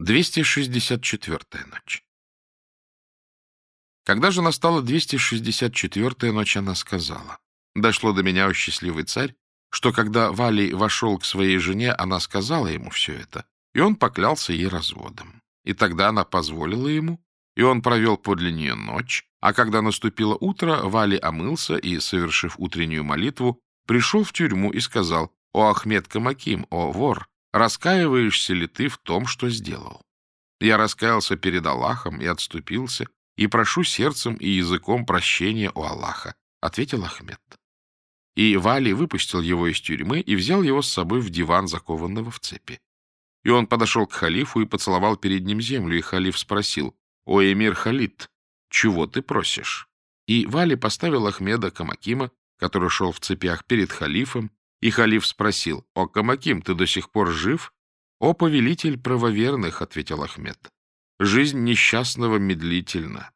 264-я ночь. Когда же настала 264-я ночь, она сказала, «Дошло до меня, о счастливый царь, что когда Валий вошел к своей жене, она сказала ему все это, и он поклялся ей разводом. И тогда она позволила ему, и он провел подле нее ночь, а когда наступило утро, Вали омылся и, совершив утреннюю молитву, пришел в тюрьму и сказал, «О Ахмед Камаким, о вор, раскаиваешься ли ты в том, что сделал? Я раскаялся перед Аллахом и отступился, и прошу сердцем и языком прощения у Аллаха, — ответил Ахмед. И Вали выпустил его из тюрьмы и взял его с собой в диван, закованного в цепи. И он подошел к халифу и поцеловал перед ним землю, и халиф спросил, «О, эмир Халид, чего ты просишь?» И Вали поставил Ахмеда Камакима, который шел в цепях перед халифом, и халиф спросил, «О, Камаким, ты до сих пор жив?» «О, повелитель правоверных», — ответил Ахмед, — «жизнь несчастного медлительна».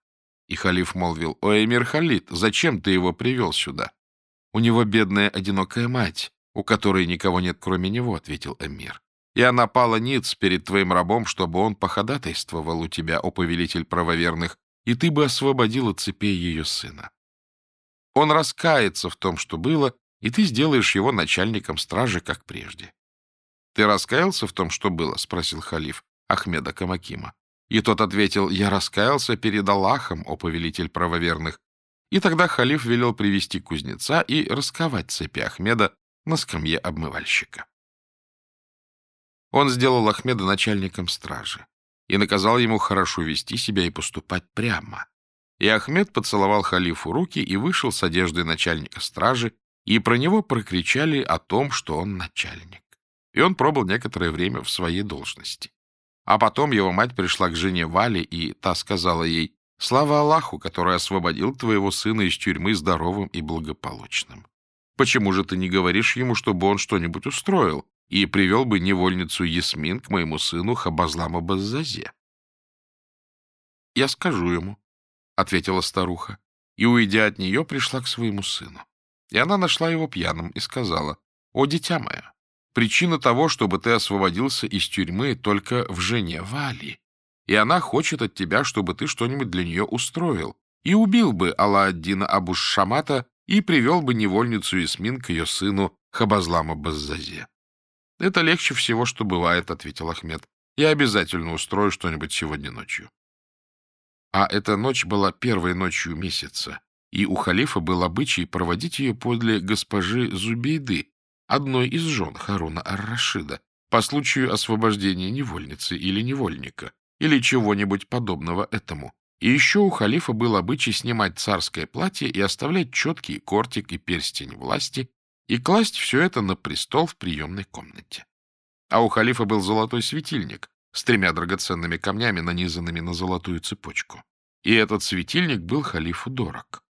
И халиф молвил, «О, эмир Халид, зачем ты его привел сюда?» «У него бедная одинокая мать, у которой никого нет, кроме него», — ответил эмир. «И она пала ниц перед твоим рабом, чтобы он походатайствовал у тебя, о повелитель правоверных, и ты бы освободил от цепей ее сына. Он раскается в том, что было, и ты сделаешь его начальником стражи, как прежде. — Ты раскаялся в том, что было? — спросил халиф Ахмеда Камакима. И тот ответил, — Я раскаялся перед Аллахом, о повелитель правоверных. И тогда халиф велел привести кузнеца и расковать цепи Ахмеда на скамье обмывальщика. Он сделал Ахмеда начальником стражи и наказал ему хорошо вести себя и поступать прямо. И Ахмед поцеловал халифу руки и вышел с одеждой начальника стражи, и про него прокричали о том, что он начальник. И он пробыл некоторое время в своей должности. А потом его мать пришла к жене Вали, и та сказала ей, «Слава Аллаху, который освободил твоего сына из тюрьмы здоровым и благополучным. Почему же ты не говоришь ему, чтобы он что-нибудь устроил, и привел бы невольницу Ясмин к моему сыну Хабазламу Баззазе?» «Я скажу ему», — ответила старуха, и, уйдя от нее, пришла к своему сыну. И она нашла его пьяным и сказала, «О, дитя мое, причина того, чтобы ты освободился из тюрьмы только в жене Вали, и она хочет от тебя, чтобы ты что-нибудь для нее устроил, и убил бы Алла-Аддина Абуш-Шамата и привел бы невольницу Исмин к ее сыну Хабазлама Баззазе. «Это легче всего, что бывает», — ответил Ахмед. «Я обязательно устрою что-нибудь сегодня ночью». А эта ночь была первой ночью месяца, и у халифа был обычай проводить ее подле госпожи Зубейды, одной из жен Харуна ар-Рашида, по случаю освобождения невольницы или невольника, или чего-нибудь подобного этому. И еще у халифа был обычай снимать царское платье и оставлять четкий кортик и перстень власти, и класть все это на престол в приемной комнате. А у халифа был золотой светильник с тремя драгоценными камнями, нанизанными на золотую цепочку. И этот светильник был халифу дорог.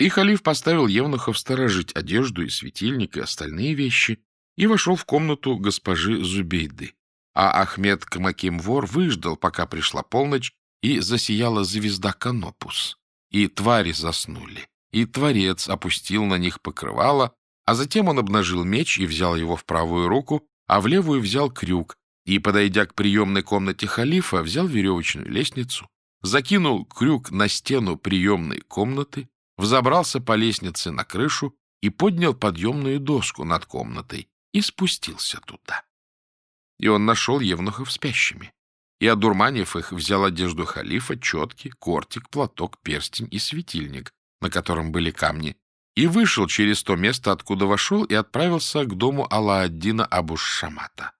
И халиф поставил евнухов сторожить одежду и светильник и остальные вещи и вошел в комнату госпожи Зубейды. А Ахмед Камаким-вор выждал, пока пришла полночь, и засияла звезда Канопус. И твари заснули, и творец опустил на них покрывало, а затем он обнажил меч и взял его в правую руку, а в левую взял крюк, и, подойдя к приемной комнате халифа, взял веревочную лестницу, закинул крюк на стену приемной комнаты, взобрался по лестнице на крышу и поднял подъемную доску над комнатой и спустился туда. И он нашел евнухов спящими. И, одурманив их, взял одежду халифа, четки, кортик, платок, перстень и светильник, на котором были камни, и вышел через то место, откуда вошел, и отправился к дому Алла-Аддина Абуш-Шамата.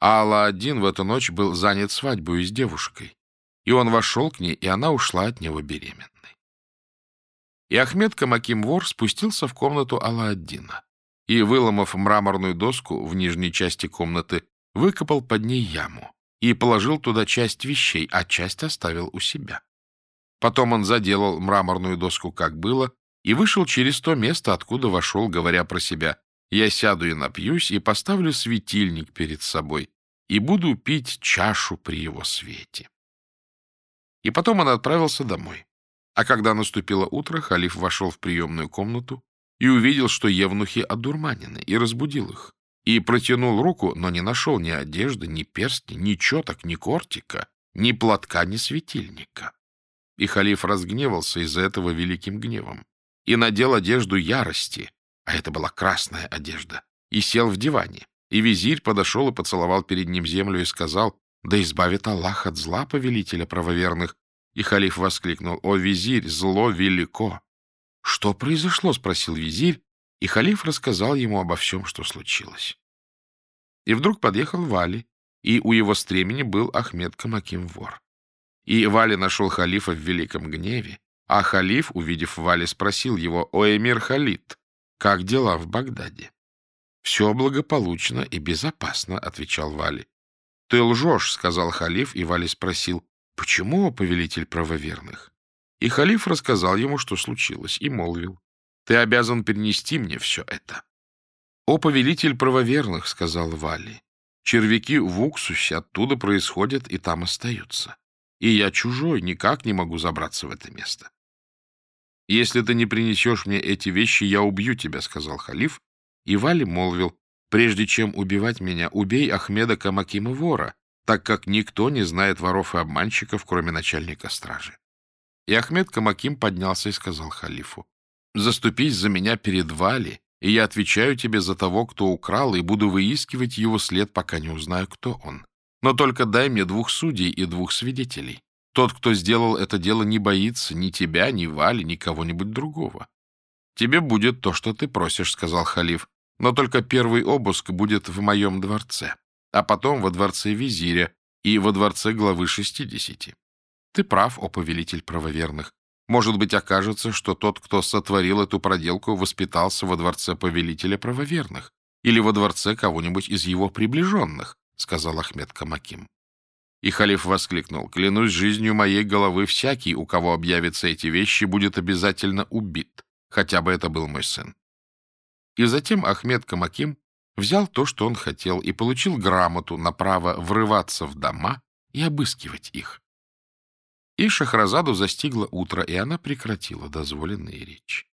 А Алла-Аддин в эту ночь был занят свадьбой с девушкой, и он вошел к ней, и она ушла от него беременной. И Ахмед Камаким-вор спустился в комнату Алла-Аддина и, выломав мраморную доску в нижней части комнаты, выкопал под ней яму и положил туда часть вещей, а часть оставил у себя. Потом он заделал мраморную доску, как было, и вышел через то место, откуда вошел, говоря про себя, «Я сяду и напьюсь, и поставлю светильник перед собой, и буду пить чашу при его свете». И потом он отправился домой. А когда наступило утро, халиф вошел в приемную комнату и увидел, что евнухи одурманены, и разбудил их. и протянул руку, но не нашел ни одежды, ни перстни, ни четок, ни кортика, ни платка, ни светильника. И халиф разгневался из-за этого великим гневом и надел одежду ярости, а это была красная одежда, и сел в диване. И визирь подошел и поцеловал перед ним землю и сказал, «Да избавит Аллах от зла, повелителя правоверных». И халиф воскликнул, «О, визирь, зло велико!» «Что произошло?» — спросил визирь, и халиф рассказал ему обо всем, что случилось. И вдруг подъехал Вали, и у его стремени был Ахмед Камаким вор. И Вали нашел халифа в великом гневе, а халиф, увидев Вали, спросил его, «О, эмир Халид, как дела в Багдаде?» «Все благополучно и безопасно», — отвечал Вали. «Ты лжешь», — сказал халиф, и Вали спросил, «Почему, повелитель правоверных?» И халиф рассказал ему, что случилось, и молвил, «Ты обязан перенести мне все это». «О, повелитель правоверных», — сказал Вали, «червяки в уксусе оттуда происходят и там остаются. И я чужой, никак не могу забраться в это место». «Если ты не принесешь мне эти вещи, я убью тебя», — сказал халиф, и Вали молвил, «Прежде чем убивать меня, убей Ахмеда Камакима вора, так как никто не знает воров и обманщиков, кроме начальника стражи». И Ахмед Камаким поднялся и сказал халифу, «Заступись за меня перед Вали, и я отвечаю тебе за того, кто украл, и буду выискивать его след, пока не узнаю, кто он. Но только дай мне двух судей и двух свидетелей. Тот, кто сделал это дело, не боится ни тебя, ни Вали, ни кого-нибудь другого. Тебе будет то, что ты просишь, — сказал халиф, — но только первый обыск будет в моем дворце, а потом во дворце визиря и во дворце главы шестидесяти. Ты прав, о повелитель правоверных. Может быть, окажется, что тот, кто сотворил эту проделку, воспитался во дворце повелителя правоверных или во дворце кого-нибудь из его приближенных, — сказал Ахмед Камаким. И халиф воскликнул, «Клянусь жизнью моей головы, всякий, у кого объявятся эти вещи, будет обязательно убит, хотя бы это был мой сын». И затем Ахмед Камаким взял то, что он хотел, и получил грамоту на право врываться в дома и обыскивать их. И Шахразаду застигло утро, и она прекратила дозволенные речи.